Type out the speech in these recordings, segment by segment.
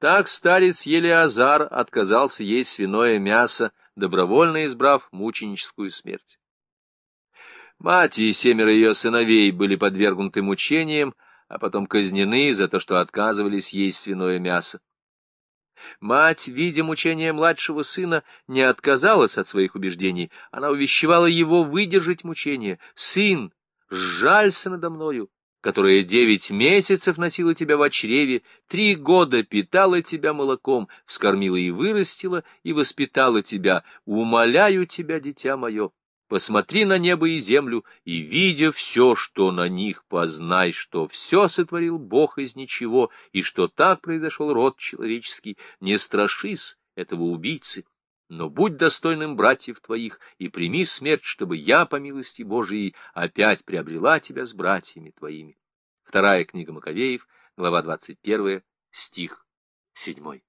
Так старец Елеазар отказался есть свиное мясо, добровольно избрав мученическую смерть. Мать и семеро ее сыновей были подвергнуты мучениям, а потом казнены за то, что отказывались есть свиное мясо. Мать, видя мучения младшего сына, не отказалась от своих убеждений. Она увещевала его выдержать мучения. «Сын, сжалься надо мною, которая девять месяцев носила тебя в чреве, три года питала тебя молоком, вскормила и вырастила, и воспитала тебя. Умоляю тебя, дитя мое, Посмотри на небо и землю, и, видя все, что на них, познай, что все сотворил Бог из ничего, и что так произошел род человеческий. Не страшись этого убийцы, но будь достойным братьев твоих, и прими смерть, чтобы я, по милости Божией, опять приобрела тебя с братьями твоими. Вторая книга Маковеев, глава 21, стих 7.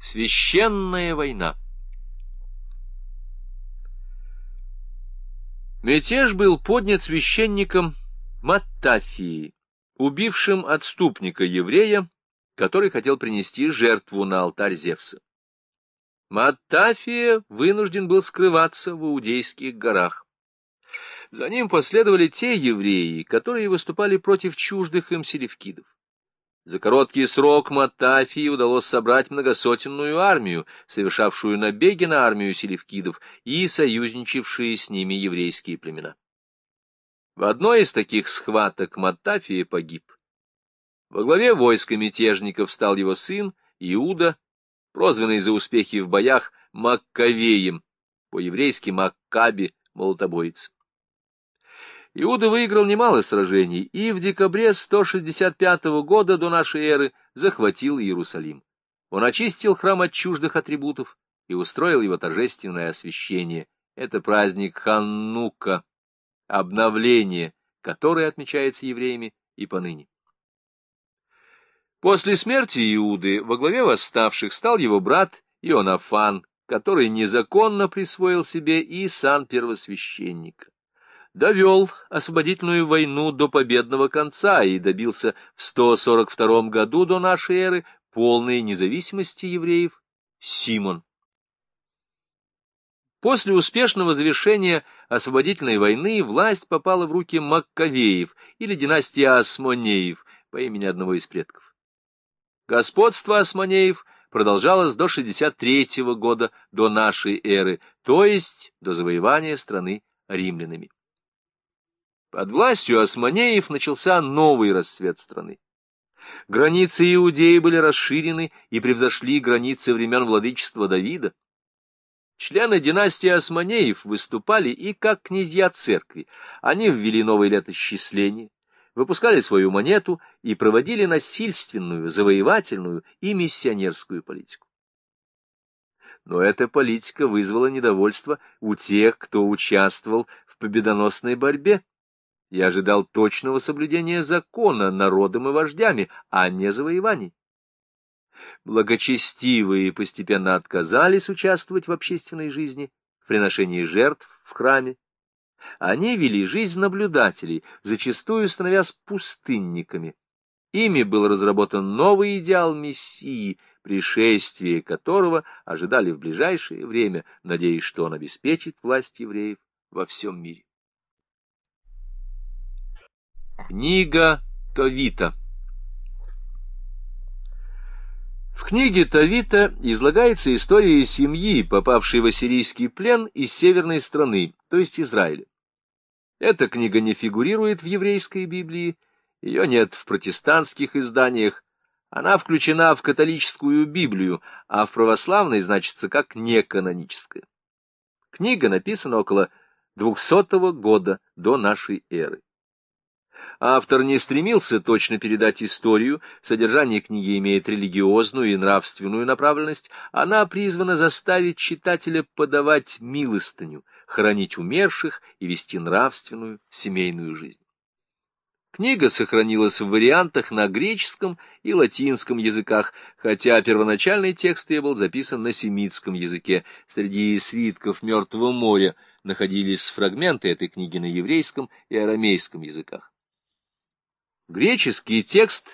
Священная война Мятеж был поднят священником Маттафии, убившим отступника-еврея, который хотел принести жертву на алтарь Зевса. Маттафия вынужден был скрываться в Иудейских горах. За ним последовали те евреи, которые выступали против чуждых им селевкидов. За короткий срок Матафии удалось собрать многосотенную армию, совершавшую набеги на армию селевкидов и союзничавшие с ними еврейские племена. В одной из таких схваток Матафия погиб. Во главе войска мятежников стал его сын Иуда, прозванный за успехи в боях Маккавеем, по-еврейски Маккаби, молотобоец. Иуда выиграл немало сражений и в декабре 165 года до нашей эры захватил Иерусалим. Он очистил храм от чуждых атрибутов и устроил его торжественное освящение. Это праздник Ханнука, обновление, которое отмечается евреями и поныне. После смерти Иуды во главе восставших стал его брат Ионафан, который незаконно присвоил себе и сан первосвященника довел освободительную войну до победного конца и добился в 142 году до нашей эры полной независимости евреев Симон. После успешного завершения освободительной войны власть попала в руки Маккавеев или династии Осмонеев по имени одного из предков. Господство Осмонеев продолжалось до 63 года до нашей эры, то есть до завоевания страны римлянами. Под властью османеев начался новый расцвет страны. Границы Иудеи были расширены и превзошли границы времен владычества Давида. Члены династии Османеев выступали и как князья церкви. Они ввели новое летосчисление, выпускали свою монету и проводили насильственную, завоевательную и миссионерскую политику. Но эта политика вызвала недовольство у тех, кто участвовал в победоносной борьбе я ожидал точного соблюдения закона народом и вождями, а не завоеваний. Благочестивые постепенно отказались участвовать в общественной жизни, в приношении жертв в храме. Они вели жизнь наблюдателей, зачастую становясь пустынниками. Ими был разработан новый идеал Мессии, пришествие которого ожидали в ближайшее время, надеясь, что он обеспечит власть евреев во всем мире. Книга Товита В книге Товита излагается история семьи, попавшей в ассирийский плен из северной страны, то есть Израиля. Эта книга не фигурирует в еврейской Библии, ее нет в протестантских изданиях, она включена в католическую Библию, а в православной значится как неканоническая. Книга написана около 200 года до нашей эры. Автор не стремился точно передать историю, содержание книги имеет религиозную и нравственную направленность, она призвана заставить читателя подавать милостыню, хранить умерших и вести нравственную семейную жизнь. Книга сохранилась в вариантах на греческом и латинском языках, хотя первоначальный текст ее был записан на семитском языке. Среди свитков Мертвого моря находились фрагменты этой книги на еврейском и арамейском языках. Греческий текст